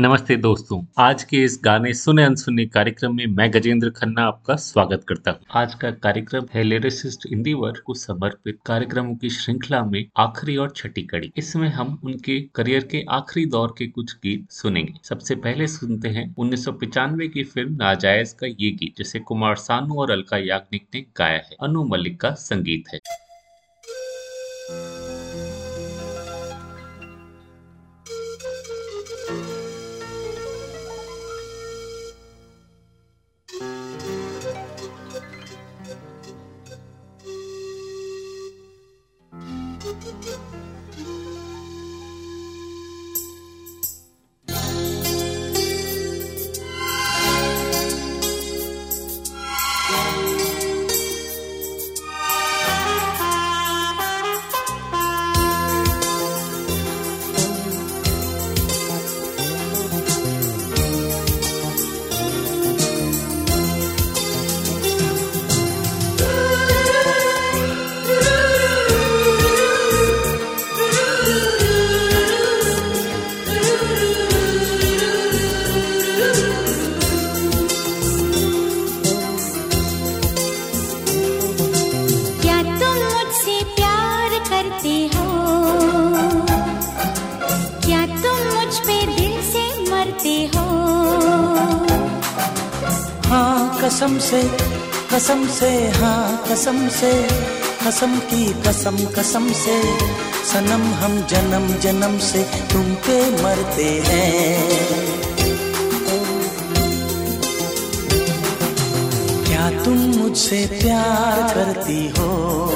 नमस्ते दोस्तों, आज के इस गाने सुने अनसुने कार्यक्रम में मैं गजेंद्र खन्ना आपका स्वागत करता हूँ। आज का कार्यक्रम है लिरिसिस्ट इंदिवर को समर्पित कार्यक्रमों की श्रृंखला में आखिरी और छठी कड़ी। इसमें हम उनके करियर के आखिरी दौर के कुछ गीत सुनेंगे। सबसे पहले सुनते हैं उन्नीस की फ़िल्म नाजायज का ये गीत, जिसे कुमार सानू और अलका याग्निक ने गाया है। अनु मलिक का संगीत है। कसम से, कसम की कसम कसम से, सनम हम जन्म जन्म से तुम पे मरते हैं। क्या तुम मुझसे प्यार करती हो?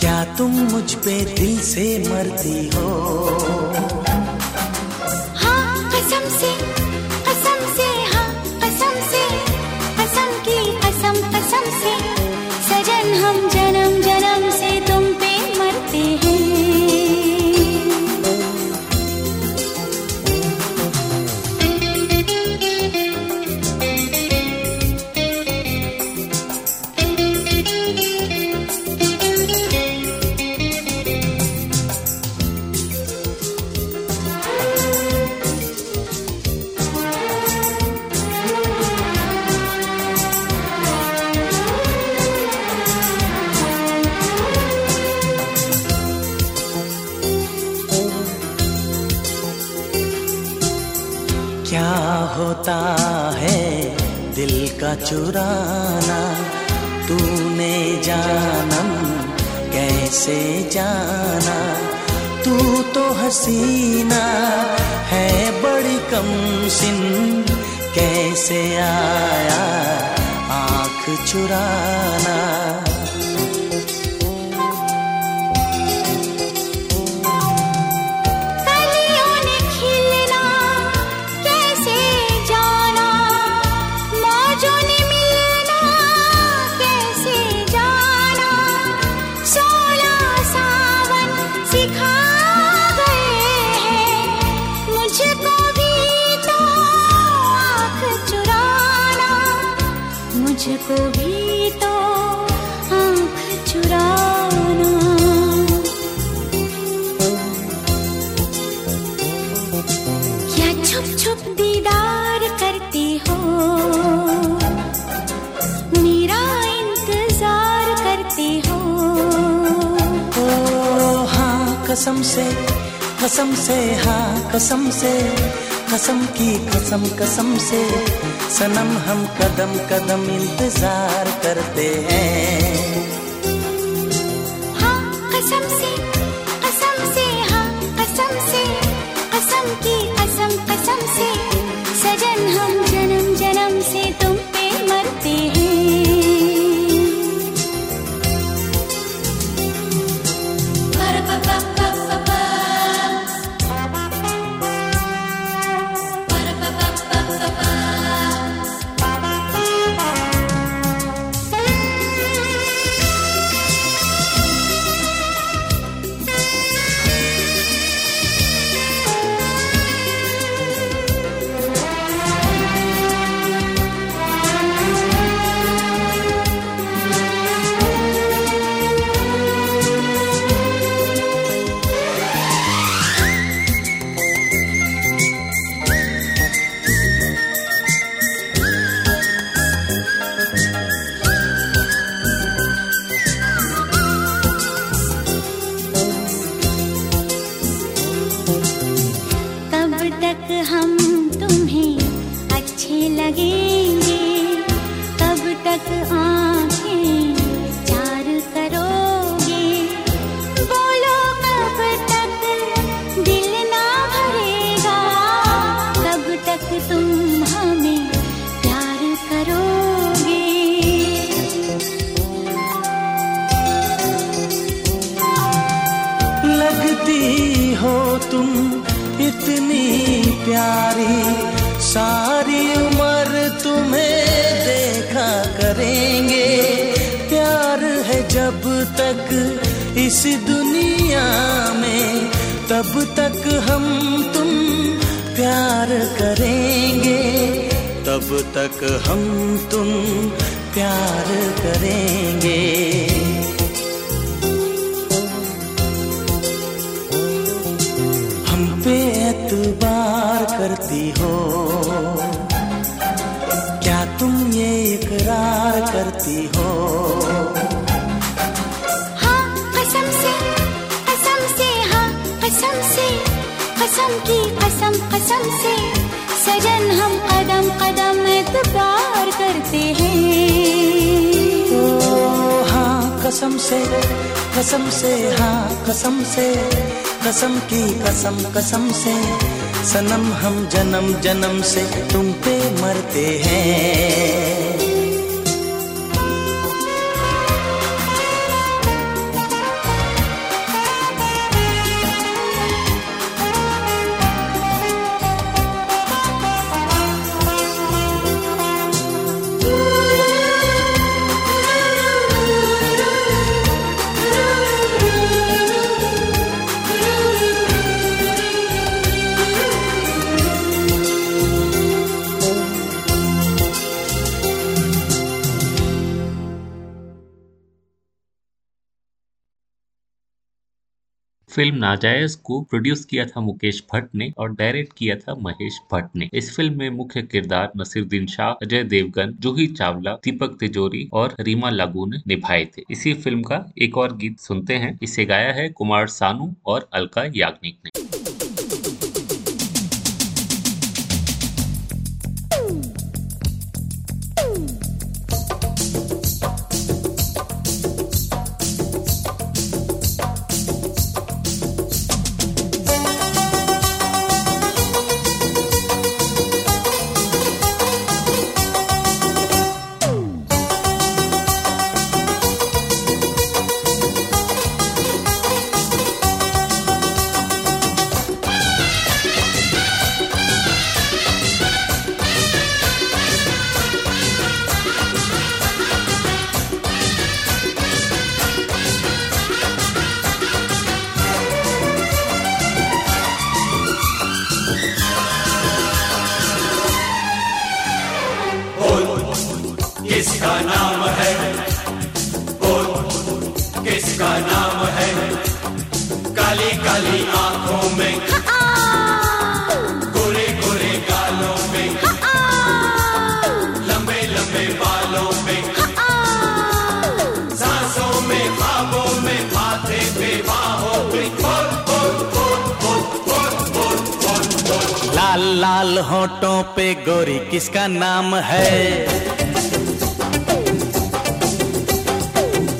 क्या तुम मुझ पे दिल से मरती हो? कसम से कसम से हाँ कसम से, कसम की कसम कसम से, सनम हम कदम कदम इंतज़ार करते हैं। कसम से कसम से हाँ कसम से, कसम की कसम कसम से, सनम हम जन्म जन्म से तुम पे मरते हैं। फ़िल्म नाजायज को प्रोड्यूस किया था मुकेश भट्ट ने और डायरेक्ट किया था महेश भट्ट ने। इस फ़िल्म में मुख्य किरदार नसीरुद्दीन शाह, अजय देवगन, जूही चावला, दीपक तिजोरी और रीमा लागू ने निभाए थे। इसी फ़िल्म का एक और गीत सुनते हैं। इसे गाया है कुमार सानू और अलका याग्निक ने। लाल होठों पे गोरी किसका नाम है?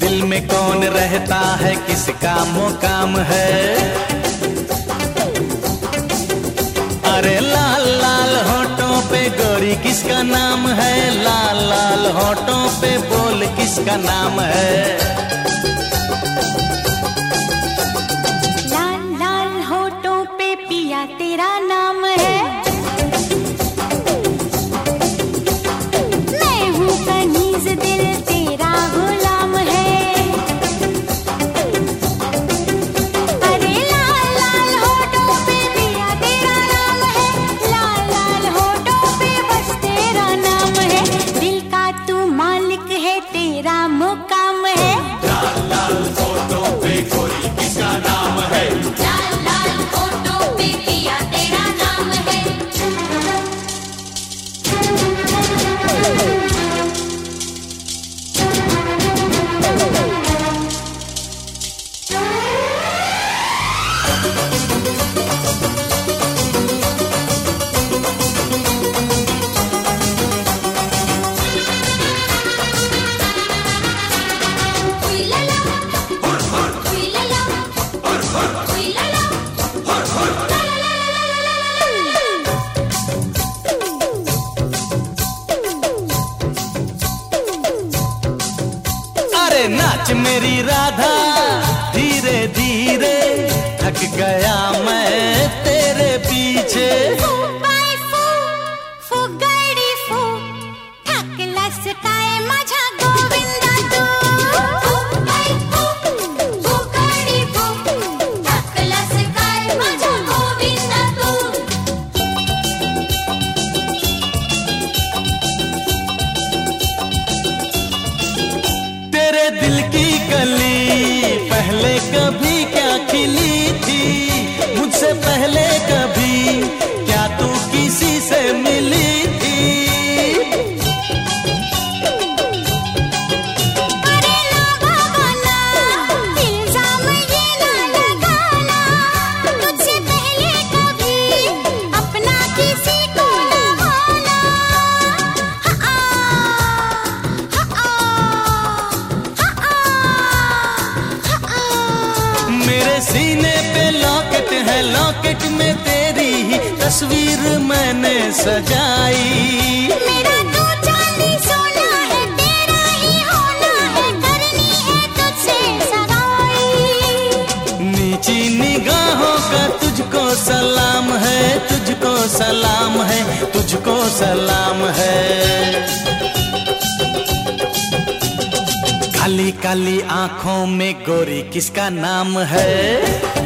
दिल में कौन रहता है? किसका मुकाम है? अरे लाल लाल होठों पे गोरी किसका नाम है? लाल लाल होठों पे बोल किसका नाम है? मैंने सजाई। निगाहों का तुझको सलाम है तुझको सलाम है तुझको सलाम है। खाली काली आँखों में गोरी किसका नाम है?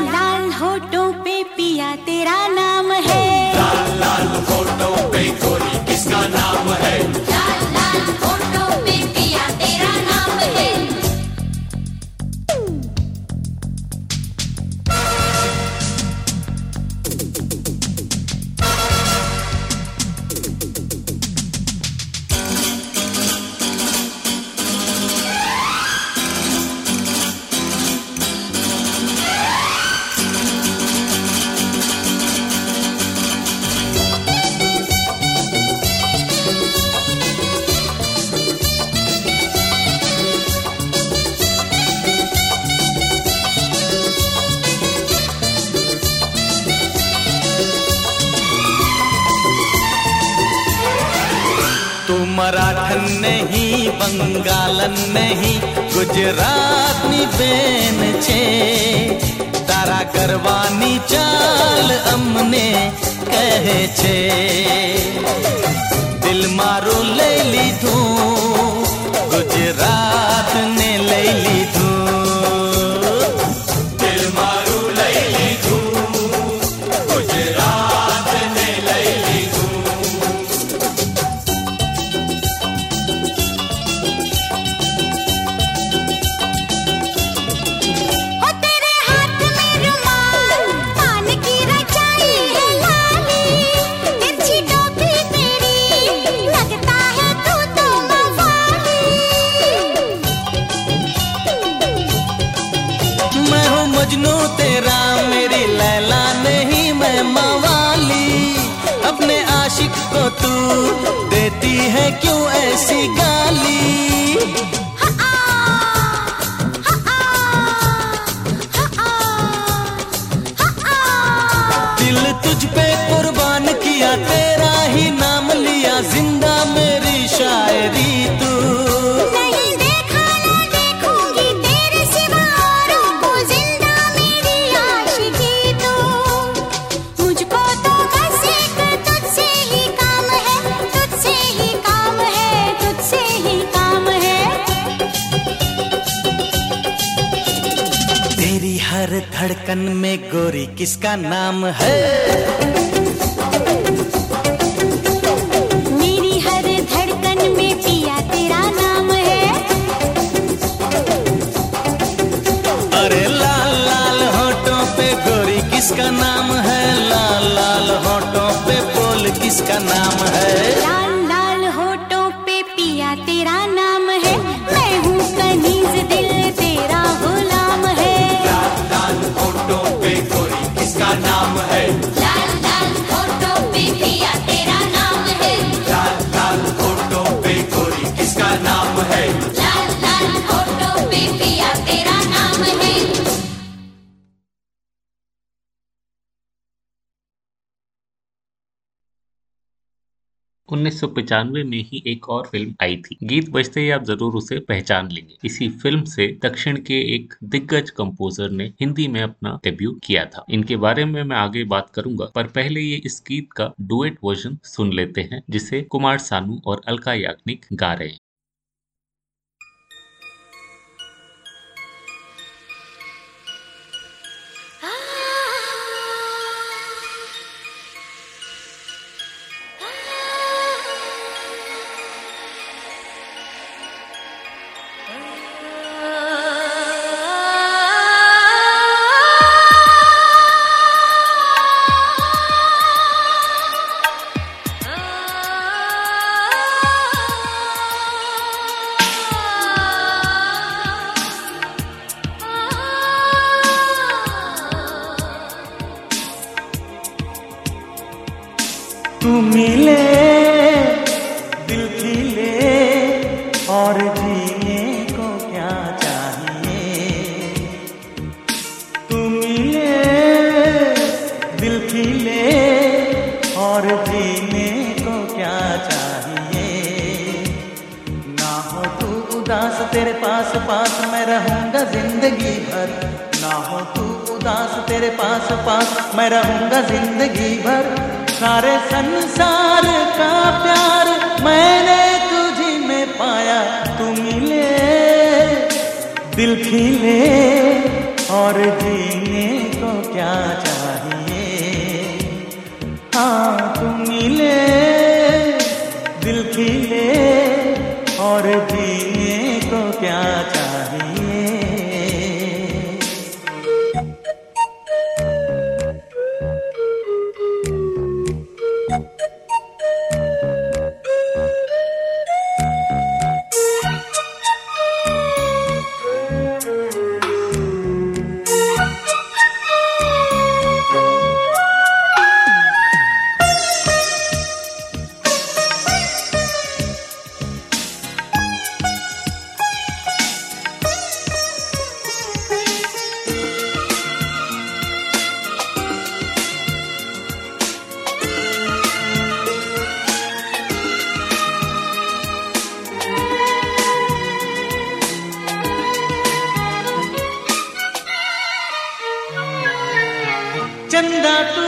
में ही एक और फ़िल्म आई थी। गीत बजते ही आप ज़रूर उसे पहचान लेंगे। इसी फ़िल्म से दक्षिण के एक दिग्गज कंपोजर ने हिंदी में अपना डेब्यू किया था। इनके बारे में मैं आगे बात करूँगा, पर पहले ये इस गीत का डुएट वर्जन सुन लेते हैं, जिसे कुमार सानू और अलका याग्निक गा रहे हैं।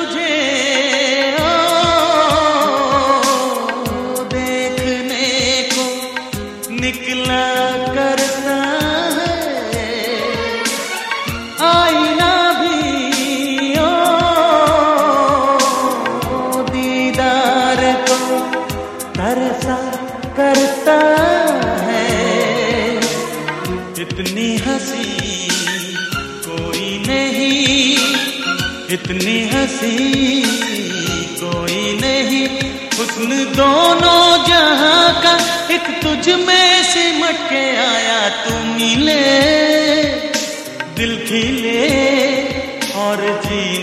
तुझे हँसी कोई नहीं। हुस्न दोनों जहाँ का एक तुझ में सिमट के आया तू मिले। दिल खिले और जीने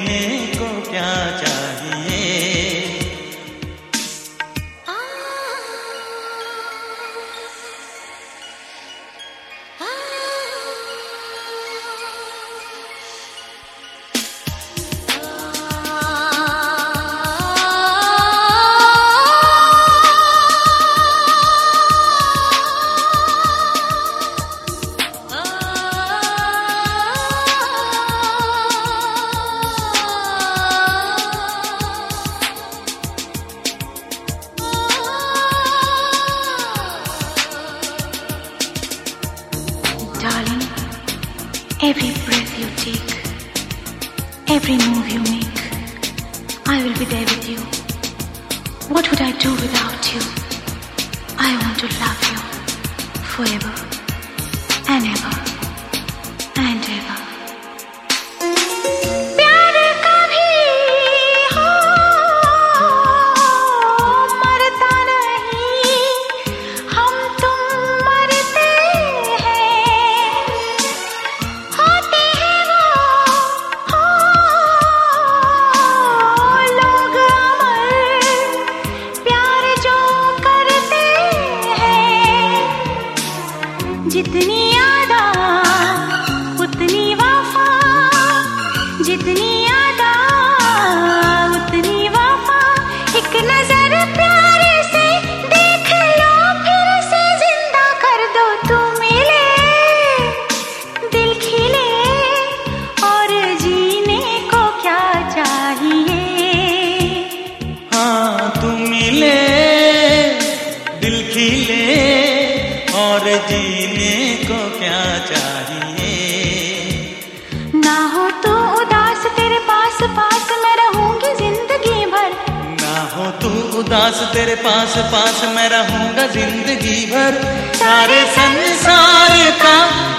उदास तेरे पास पास मैं रहूँगा ज़िंदगी भर। सारे संसार का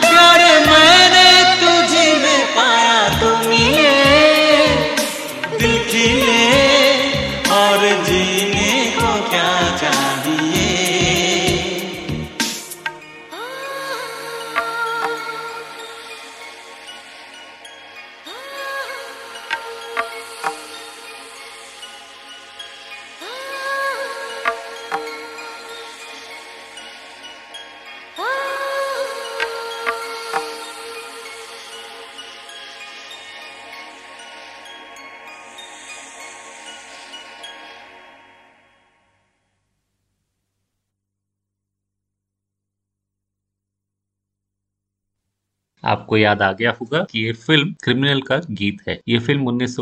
प्यार मैंने तुझे में पाया तुम्हें मिले दिल खिले और जीने आपको याद आ गया होगा कि ये फ़िल्म क्रिमिनल का गीत है। ये फ़िल्म उन्नीस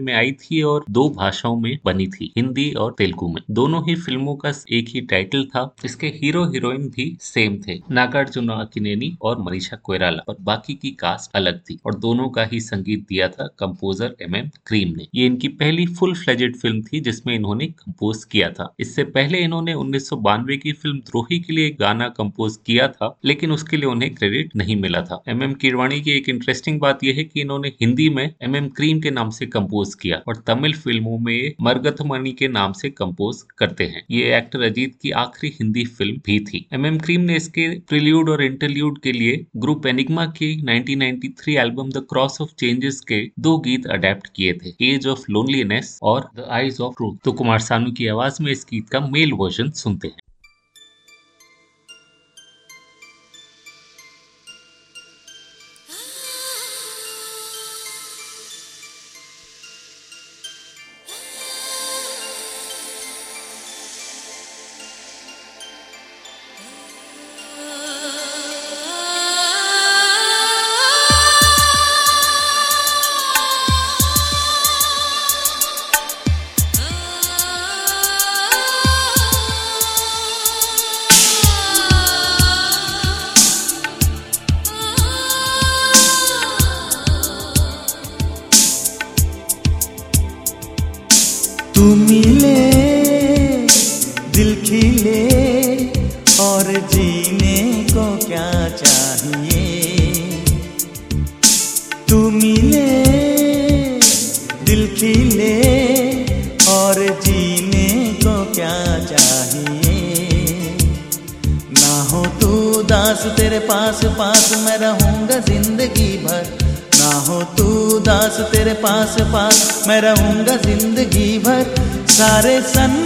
में आई थी और दो भाषाओं में बनी थी, हिंदी और तेलुगु में। दोनों ही फ़िल्मों का एक ही टाइटल था इसके हीरो हीरोइन भी सेम थे, नागार्जुन अकिनेनी और मनीषा कोयराला और बाकी की कास्ट अलग थी और दोनों का ही संगीत दिया था कंपोजर एम एम क्रीम ने। ये इनकी पहली फुल फ्लेजेड फ़िल्म थी, जिसमें इन्होंने कंपोज किया था। इससे पहले इन्होंने उन्नीस सौ बानवे की फ़िल्म द्रोही के लिए गाना कंपोज किया था, लेकिन उसके लिए उन्हें क्रेडिट नहीं मिला था। एम एम किरवाणी की एक इंटरेस्टिंग बात यह है कि इन्होंने हिंदी में एम एम क्रीम के नाम से कंपोज किया और तमिल फ़िल्मों में मरगथ मणि के नाम से कंपोज करते हैं। ये एक्टर अजीत की आखिरी हिंदी फ़िल्म भी थी। एम एम क्रीम ने इसके प्रिल्यूड और इंटरल्यूड के लिए ग्रुप एनिग्मा की 1993 album the cross of changes के दो गीत अडेप्ट किए थे एज ऑफ़ लोनलीनेस और द आईज ऑफ़ ट्रूथ तो कुमार सानू की आवाज़ में इस गीत का मेल वर्जन सुनते हैं। सारे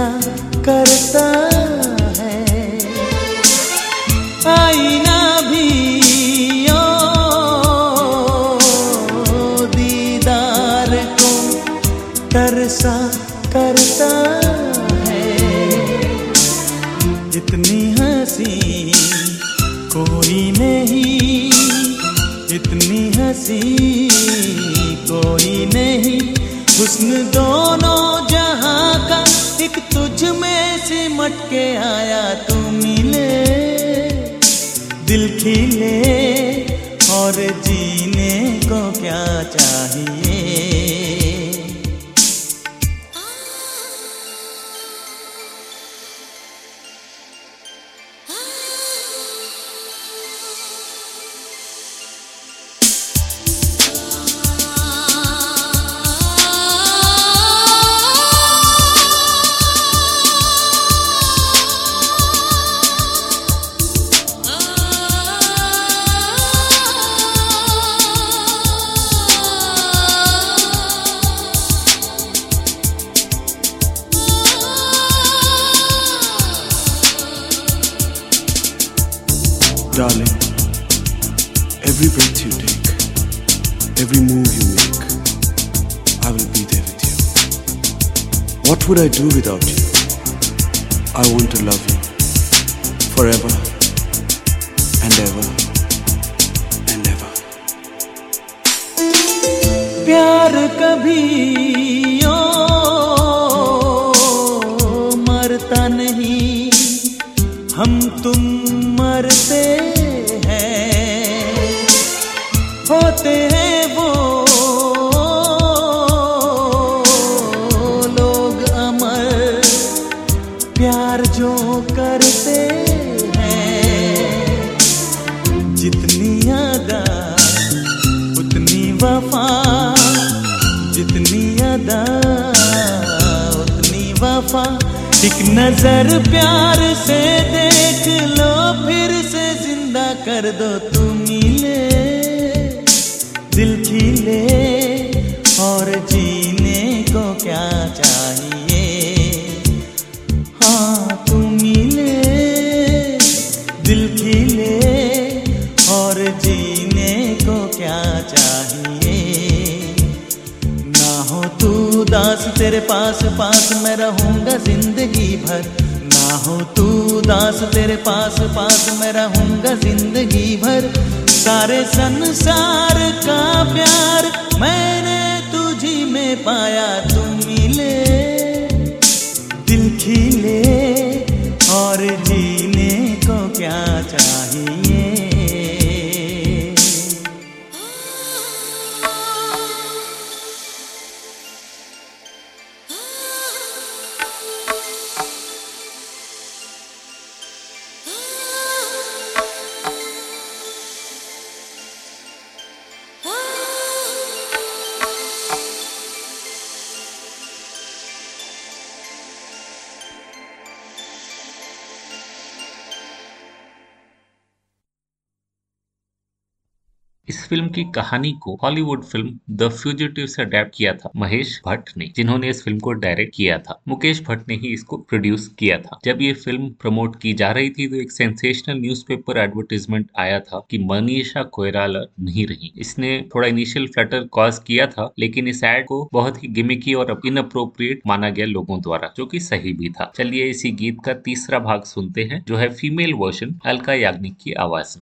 निकला करता है। आईना भी ओ दीदार को तरसा करता है। इतनी हँसी कोई नहीं, इतनी हँसी कोई नहीं। हुस्न दोनों एक तुझ में से मटके आया तू मिले। दिल खिले और जीने को क्या चाहिए? Would I do without you? I want to love you forever वफा एक नज़र प्यार से देख लो, फिर से ज़िंदा कर दो तुम मिले दिल खिले और जीने तेरे पास पास मैं रहूँगा ज़िंदगी भर। ना हो तू दास तेरे पास पास मैं रहूँगा ज़िंदगी भर। सारे संसार का प्यार मैंने तुझी में पाया, तुम मिले। दिल खिले और फ़िल्म की कहानी को हॉलीवुड फ़िल्म द फ्यूजिटिव से अडेप्ट किया था महेश भट्ट ने, जिन्होंने इस फ़िल्म को डायरेक्ट किया था। मुकेश भट्ट ने ही इसको प्रोड्यूस किया था। जब ये फ़िल्म प्रमोट की जा रही थी तो एक सेंसेशनल न्यूज़पेपर एडवर्टीजमेंट आया था कि मनीषा कोयराला नहीं रही। इसने थोड़ा इनिशियल फ्लटर कॉज किया था, लेकिन इस एड को बहुत ही गिमिकी और इनअप्रोप्रिएट माना गया लोगों द्वारा, जो कि सही भी था। चलिए इसी गीत का तीसरा भाग सुनते हैं, जो है फीमेल वर्जन अलका याग्निक की आवाज़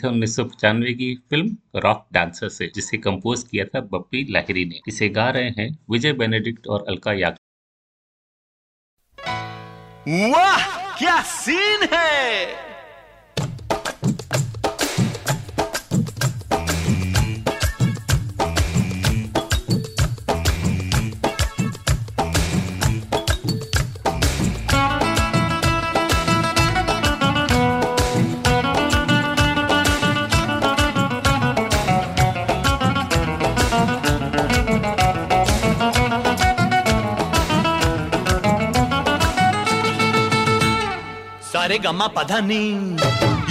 गीत उन्नीस की फ़िल्म रॉक डांसर से, जिसे कंपोज किया था बप्पी लाहिरी ने। इसे गा रहे हैं विजय बेनेडिक्ट और अलका याग। वाह, क्या सीन है! सारे गमा पधानी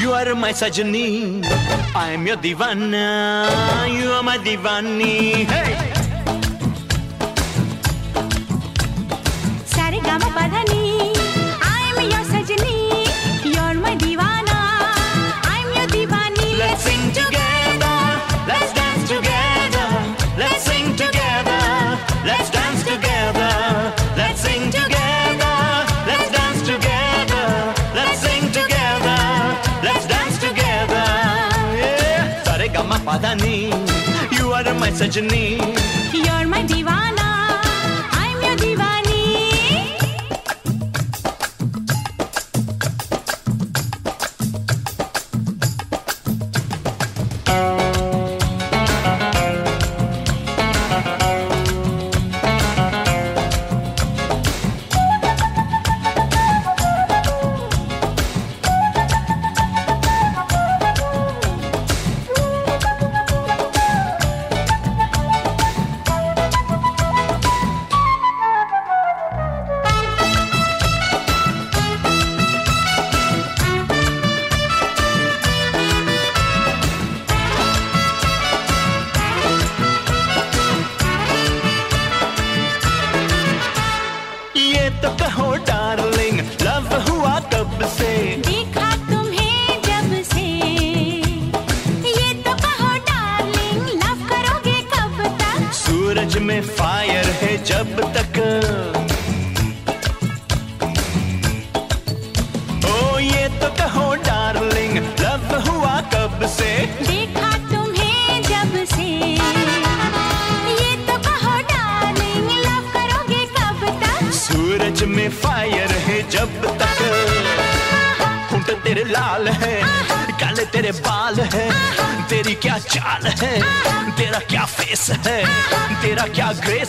यू आर माय सजनी आई एम योर दीवाना you are my Deewani hey! Madani. You are my Sajani. You're my Divana.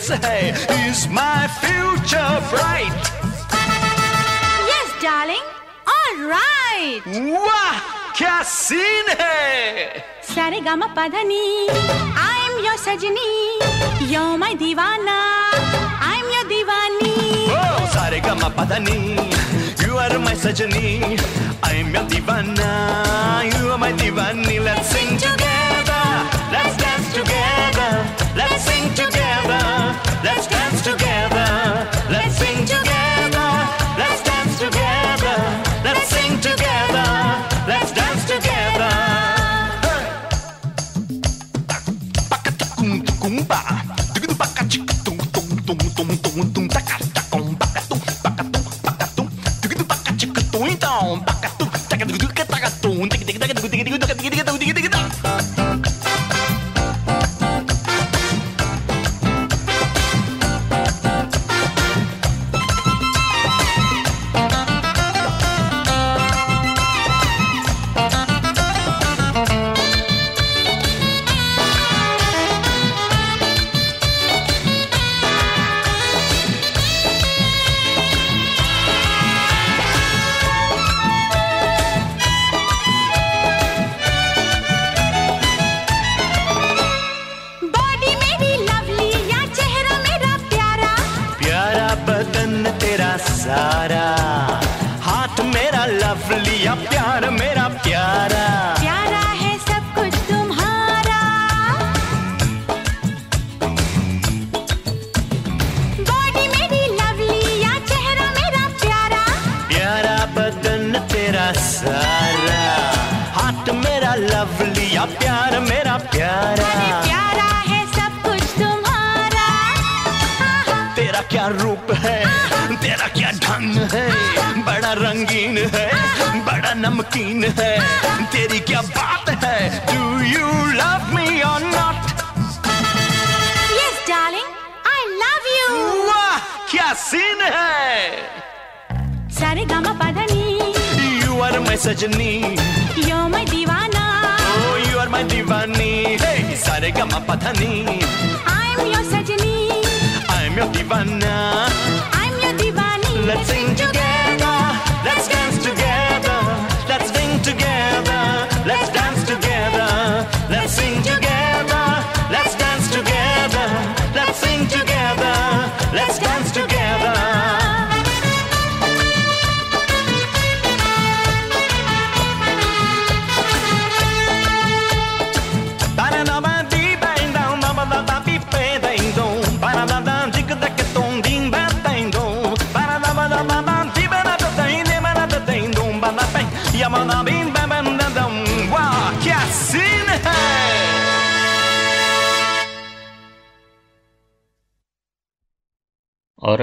क्या ग्रेस है is my future bright yes darling all right वाह क्या सीन है सारे गामा पधनी आई एम योर सजनी यो माय दीवाना आई एम योर दीवानी Oh, sare gama padani. You are my sajani. I am your divana. You are my divani. Let's sing together. Let's dance together. Let's sing together. Let's dance together. let's see.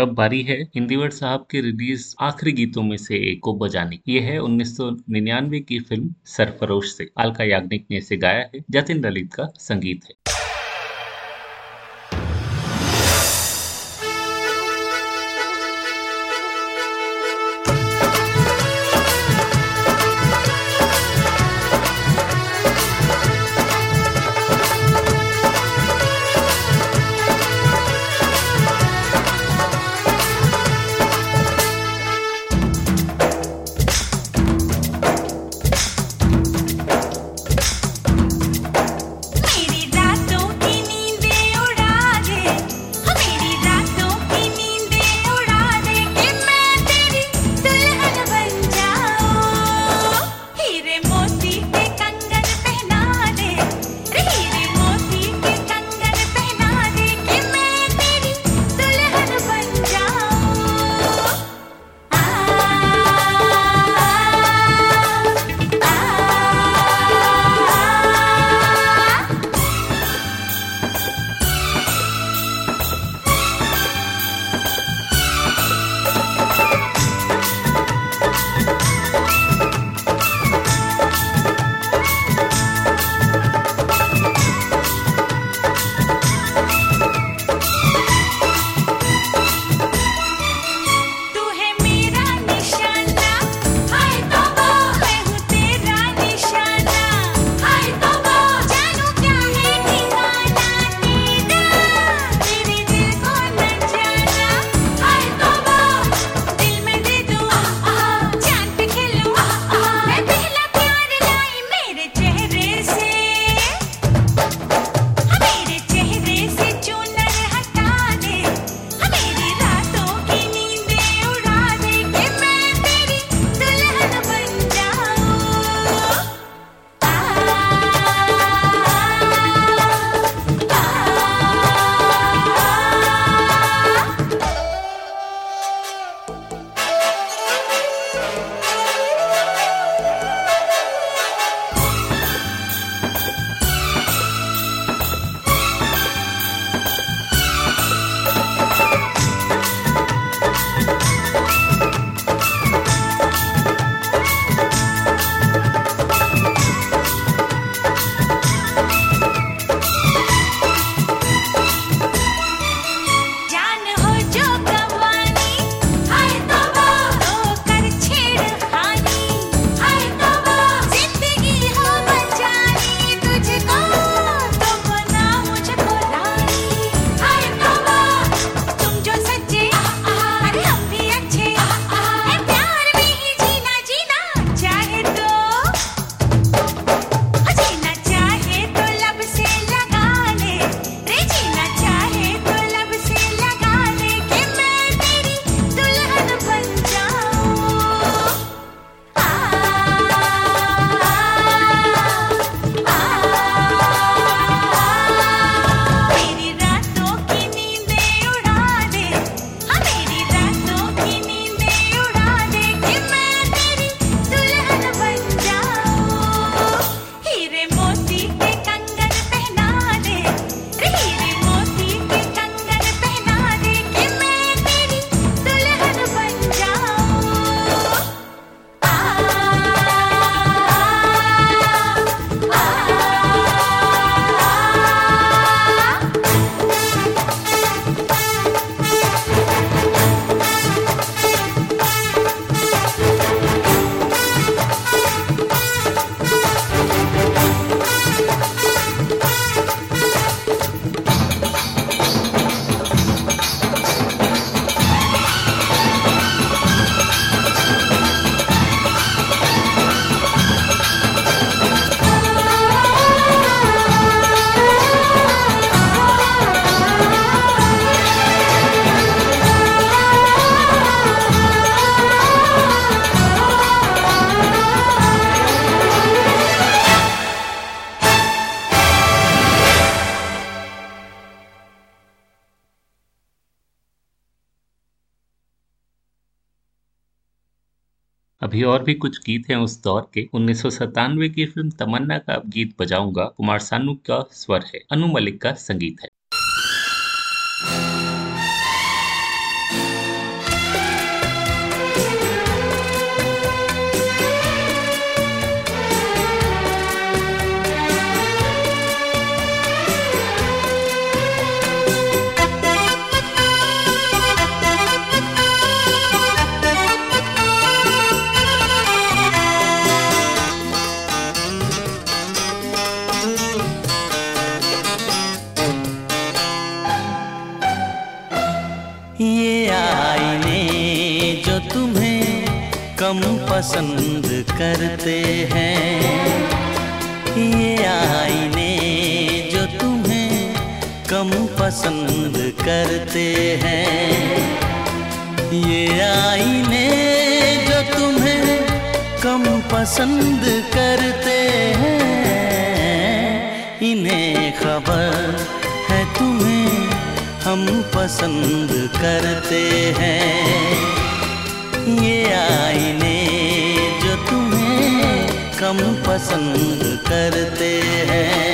बारी है। इंदिवर साहब के release आखिरी गीतों में से एक को बजाने। ये है 1999 की फ़िल्म सरफरोश से। अलका याग्निक ने इसे गाया है। जतिन ललित का संगीत है। और भी कुछ गीत हैं उस दौर के। उन्नीस सौ सत्तानवे की फ़िल्म तमन्ना का गीत बजाऊँगा। कुमार सानू का स्वर है। अनु मलिक का संगीत है। पसंद करते हैं। ये आईने जो तुम्हें कम पसंद करते हैं। ये आईने जो तुम्हें कम पसंद करते हैं। इन्हें खबर है तुम्हें हम पसंद करते हैं। ये आईने जो तुम्हें कम पसंद करते हैं।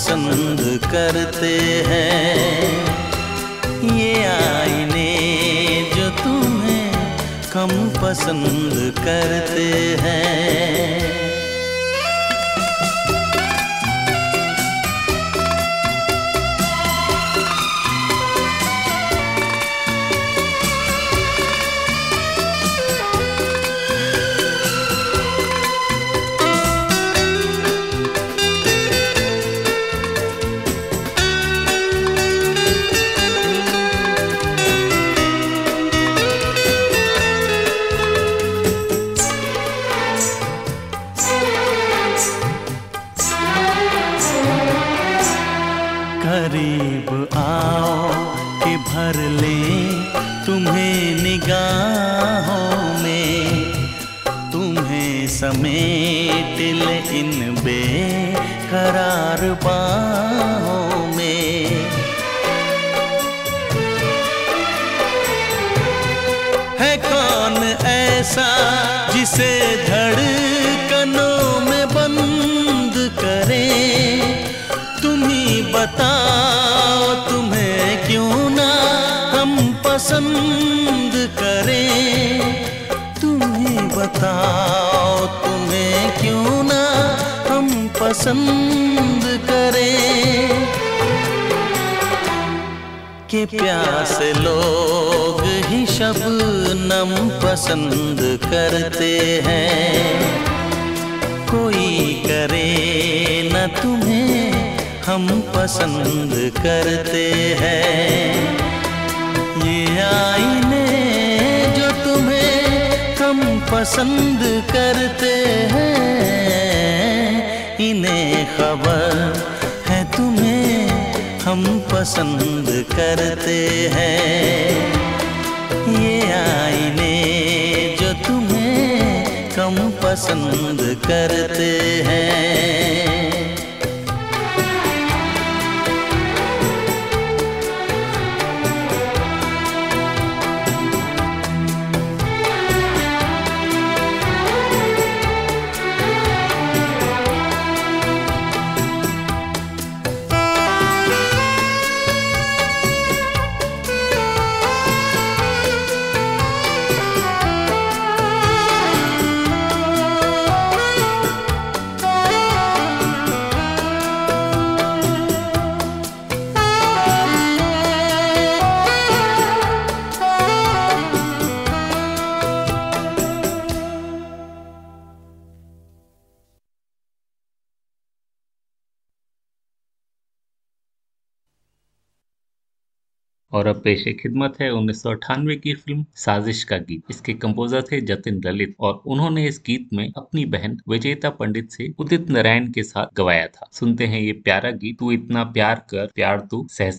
पसंद करते हैं। ये आईने जो तुम्हें कम पसंद करते हैं। आओ कि भर ले। पसंद करें। तुम्हें बताओ तुम्हें क्यों ना हम पसंद करें। के प्यास लोग ही शब शबनम पसंद करते हैं। कोई करे न तुम्हें हम पसंद करते हैं। आईने जो तुम्हें हम पसंद करते हैं। इन्हें खबर है तुम्हें हम पसंद करते हैं। ये आईने जो तुम्हें कम पसंद करते हैं। और अब पेश खिदमत है उन्नीस सौ अठानवे की फ़िल्म साजिश का गीत। इसके कंपोजर थे जतिन ललित और उन्होंने इस गीत में अपनी बहन विजेता पंडित से उदित नारायण के साथ गवाया था। सुनते हैं ये प्यारा गीत, तू इतना प्यार कर, प्यार तू सह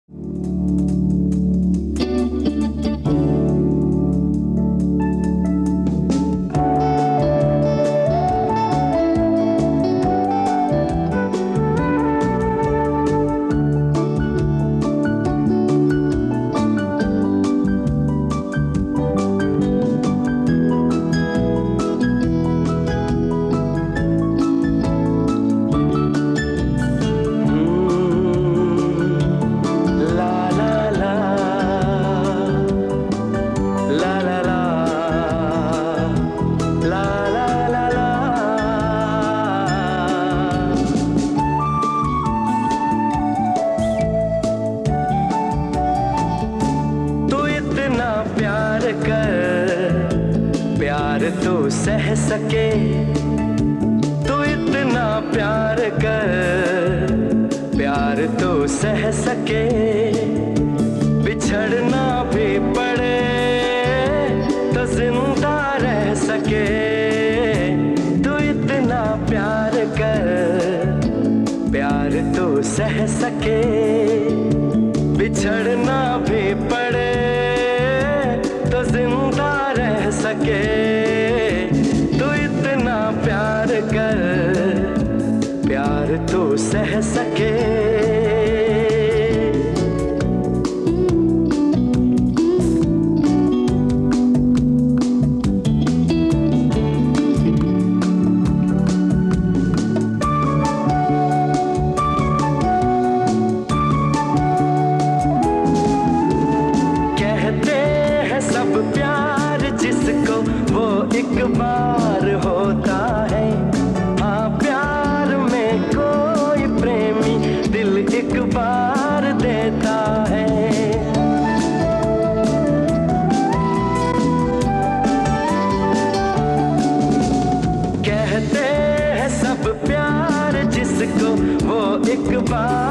goodbye.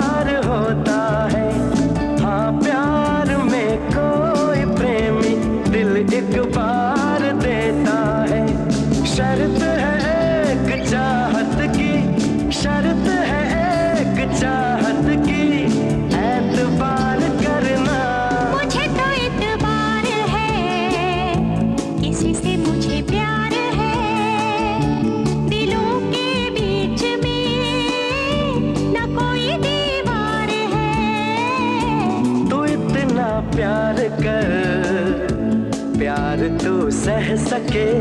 Okay.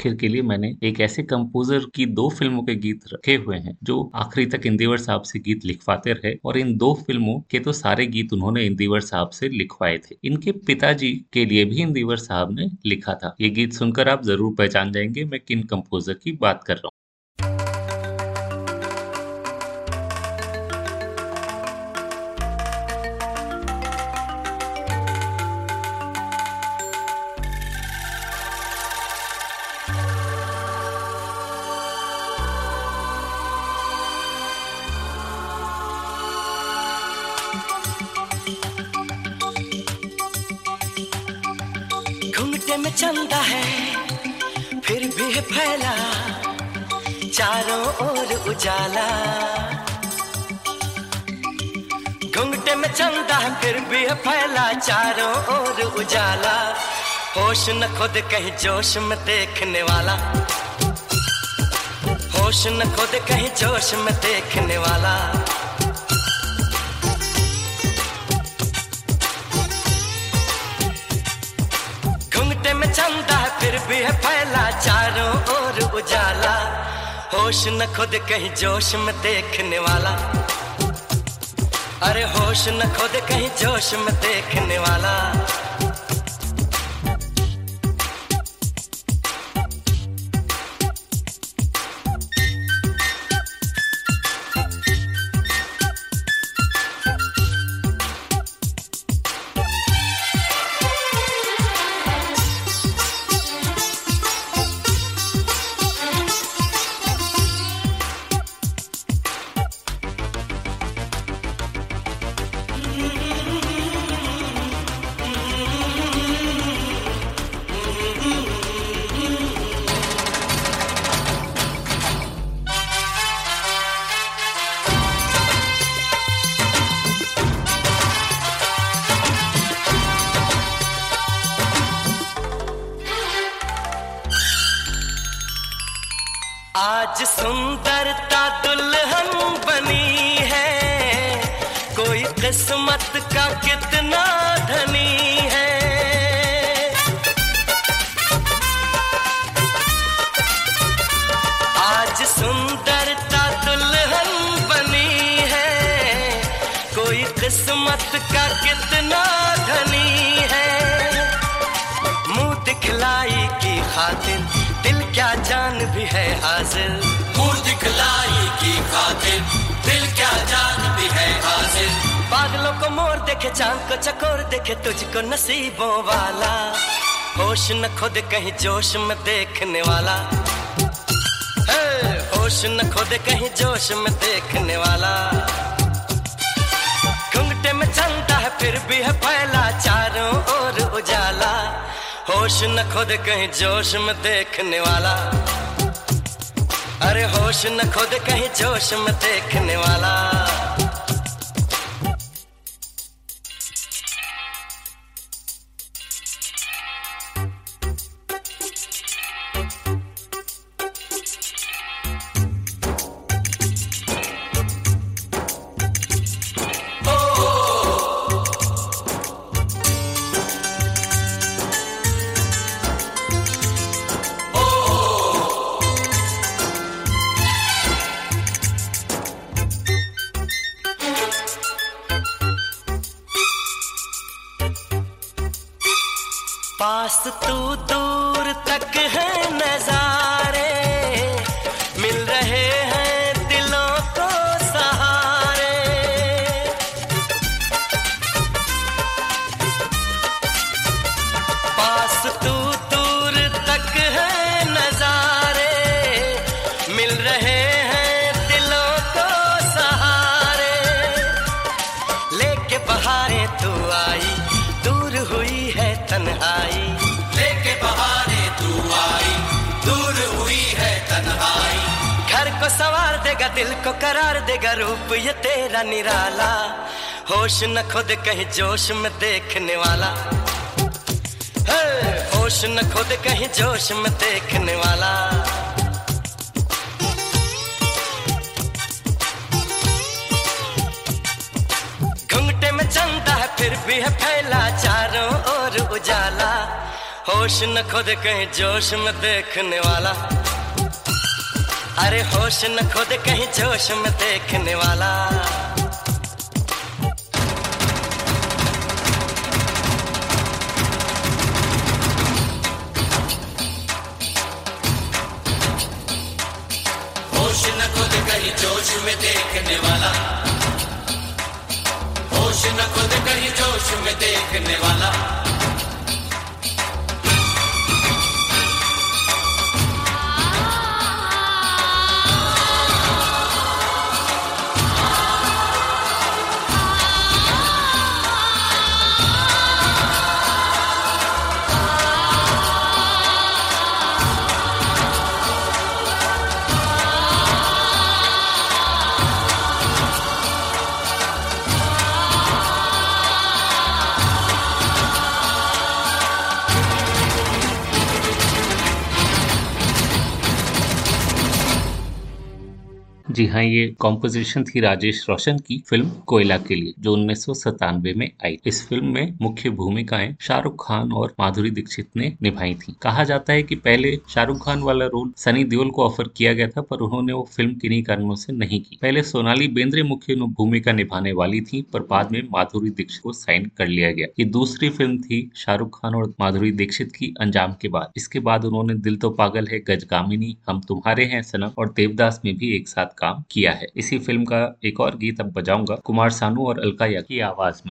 आखिर के लिए मैंने एक ऐसे कंपोजर की दो फ़िल्मों के गीत रखे हुए हैं, जो आखिरी तक इंदिवर साहब से गीत लिखवाते रहे, और इन दो फ़िल्मों के तो सारे गीत उन्होंने इंदिवर साहब से लिखवाए थे। इनके पिताजी के लिए भी इंदिवर साहब ने लिखा था। ये गीत सुनकर आप ज़रूर पहचान जाएँगे मैं किन कंपोजर की बात कर रहा हूँ। उजाला घुंघटे में चंदा फिर भी है फैला चारों ओर उजाला। होश न खुद कहीं जोश में देखने वाला। होश न खुद कहीं जोश में देखने वाला। घुंघटे में चंदा फिर भी है फैला चारों ओर उजाला। होश न खुद कहीं जोश में देखने वाला। अरे होश न खुद कहीं जोश में देखने वाला। किस्मत का कितना धनी है। आज सुंदरता दुल्हन बनी है। कोई किस्मत का कितना धनी है। मुँह दिखलाई की खातिर दिल क्या जान भी है हाजिर। मुँह दिखलाई की खातिर दिल क्या जान भी है हाजिर। बादलों को मोर देखे, चाँद को चकोर देखे, तुझको नसीबों वाला। होश न खुद कहीं जोश में देखने वाला। होश न खुद कहीं जोश में देखने वाला। घुंघटे में चलता है, फिर भी है फैला चारों ओर उजाला। होश न खुद कहीं जोश में देखने वाला। अरे होश न खुद कहीं जोश में देखने वाला। खुद कहीं जोश में देखने वाला। है होश न खुद कहीं जोश में देखने वाला। घुंघटे में चलता है, फिर भी है फैला चारों ओर उजाला। होश न खुद कहीं जोश में देखने वाला। अरे होश न खुद कहीं जोश में देखने वाला। जोश में देखने वाला। होश न खुद कहीं जोश में देखने वाला। जी हाँ ये कॉम्पोजिशन थी राजेश रोशन की फ़िल्म कोयला के लिए, जो उन्नीस सौ सत्तानवे में आई। इस फ़िल्म में मुख्य भूमिकाएँ शाहरुख खान और माधुरी दीक्षित ने निभाई थी। कहा जाता है कि पहले शाहरुख खान वाला रोल सनी देओल को ऑफ़र किया गया था, पर उन्होंने वो फ़िल्म किन्हीं कारणों से नहीं की। पहले सोनाली बेंद्रे मुख्य भूमिका निभाने वाली थी, पर बाद में माधुरी दीक्षित को साइन कर लिया गया। ये दूसरी फ़िल्म थी शाहरुख खान और माधुरी दीक्षित की अंजाम के बाद। इसके बाद उन्होंने दिल तो पागल है, गजगामिनी, हम तुम्हारे हैं, सनम और देवदास में भी एक साथ काम किया है। इसी फ़िल्म का एक और गीत अब बजाऊँगा। कुमार सानू और अलका याग्निक की आवाज़ में।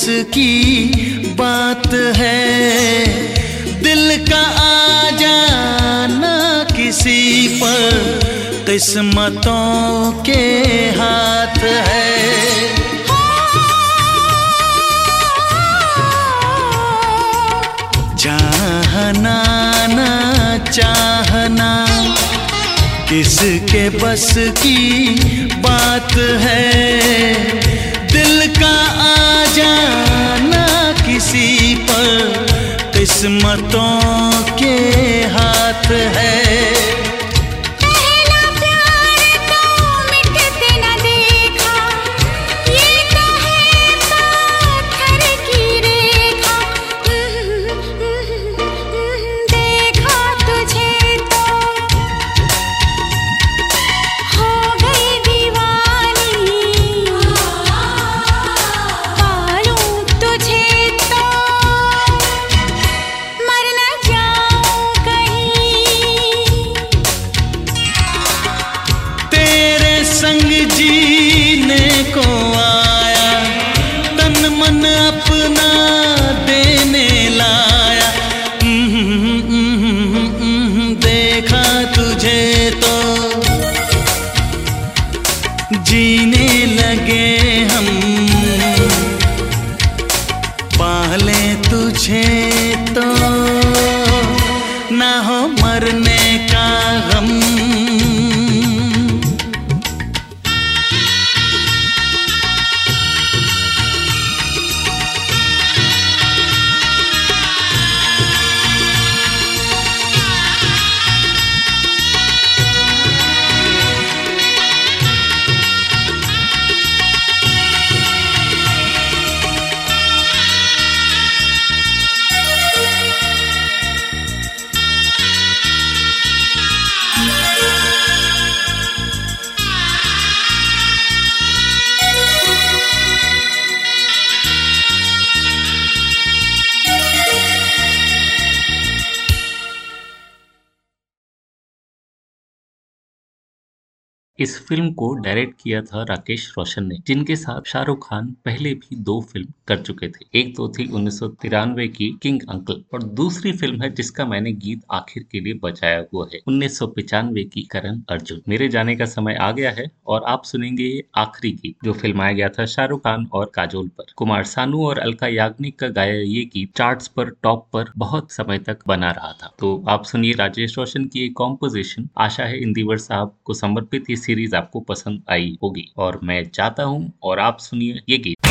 किसके बस की बात है। दिल का आ जाना किसी पर किस्मतों के हाथ है। चाहना ना चाहना किसके बस की बात है। दिल का आ जाना किसी पर किस्मतों के हाथ है। फ़िल्म को डायरेक्ट किया था राकेश रोशन ने, जिनके साथ शाहरुख खान पहले भी दो फ़िल्म कर चुके थे। एक तो थी उन्नीस सौ तिरानवे की किंग अंकल और दूसरी फ़िल्म है जिसका मैंने गीत आखिर के लिए बचाया हुआ है, उन्नीस की करण अर्जुन। मेरे जाने का समय आ गया है और आप सुनेंगे आखिरी गीत जो फिल्माया गया था शाहरुख खान और काजोल पर। कुमार सानू और अलका याग्निक का गाया ये गीत चार्ट्स पर, टॉप पर बहुत समय तक बना रहा था। तो आप सुनिए राजेश रोशन की एक कॉम्पोजिशन, आशा है इंदिवर साहब को समर्पित ये सीरीज़ आपको पसंद आई होगी। और मैं चाहता हूँ और आप सुनिए ये गीत।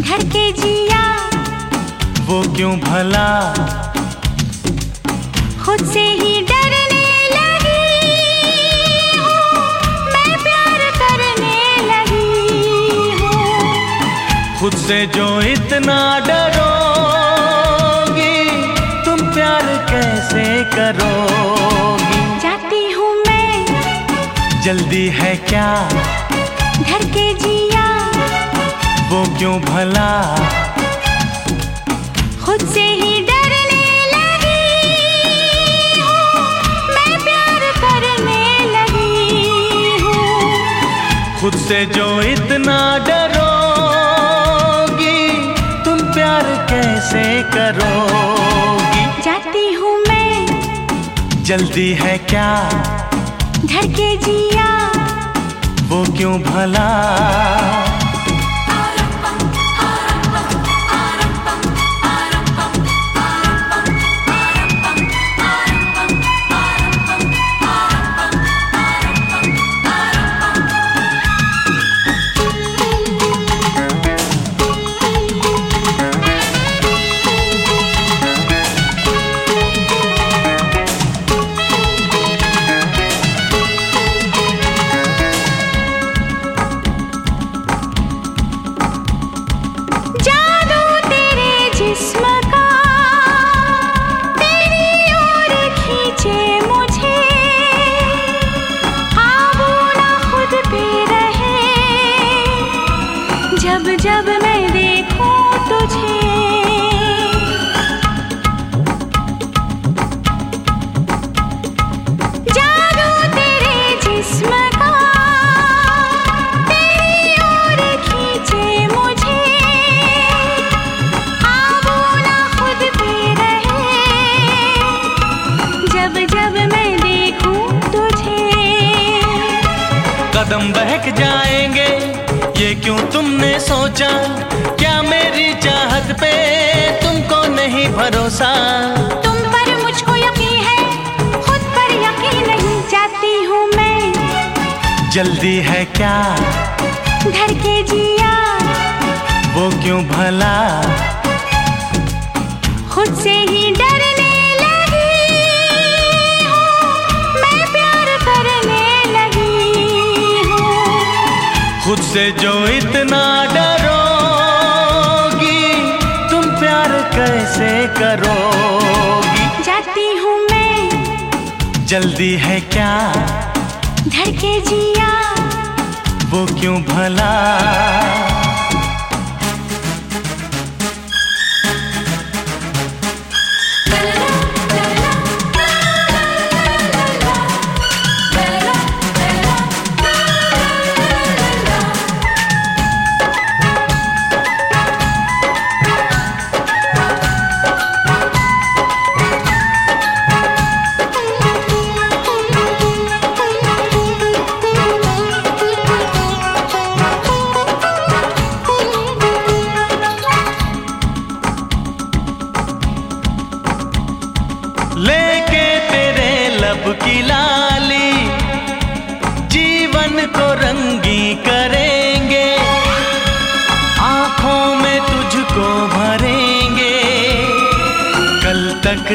धड़के जिया। वो क्यों भला? खुद से ही डरने लगी। हूँ मैं प्यार करने लगी हूँ। खुद से जो इतना डरोगी तुम प्यार कैसे करोगी? जाती हूँ मैं। जल्दी है क्या? घर के वो क्यों भला? खुद से ही डरने लगी। हूँ मैं प्यार करने लगी हूँ। खुद से जो इतना डरोगी तुम प्यार कैसे करोगी? जाती हूँ मैं। जल्दी है क्या? धड़के जिया। वो क्यों भला?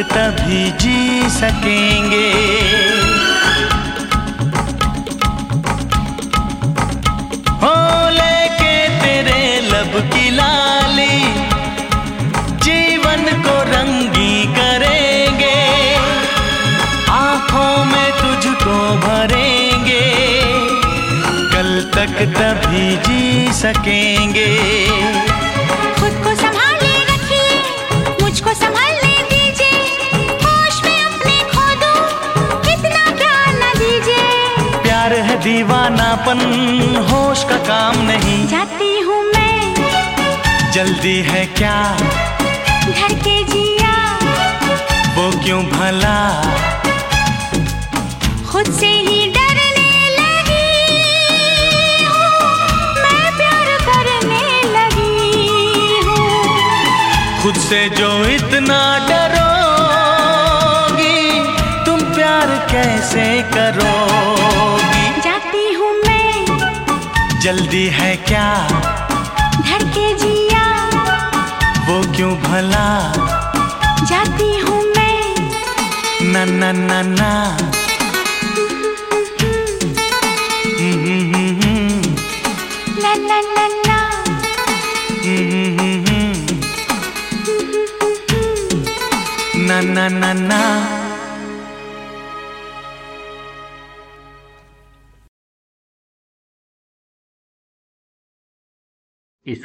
तभी जी सकेंगे। हो लेके तेरे लब की लाली, जीवन को रंगी करेंगे। आँखों में तुझको भरेंगे, कल तक तभी जी सकेंगे। दीवानापन होश का काम नहीं। जाती हूँ मैं। जल्दी है क्या? घर के जिया। वो क्यों भला? खुद से ही डरने लगी हूँ। मैं प्यार करने लगी हूँ। खुद से जो जल्दी है क्या? धड़के जिया। वो क्यों भला? जाती हूँ मैं। ना ना ना ना। ला ला ला ला हम्म, हम्म, हम्म, ना।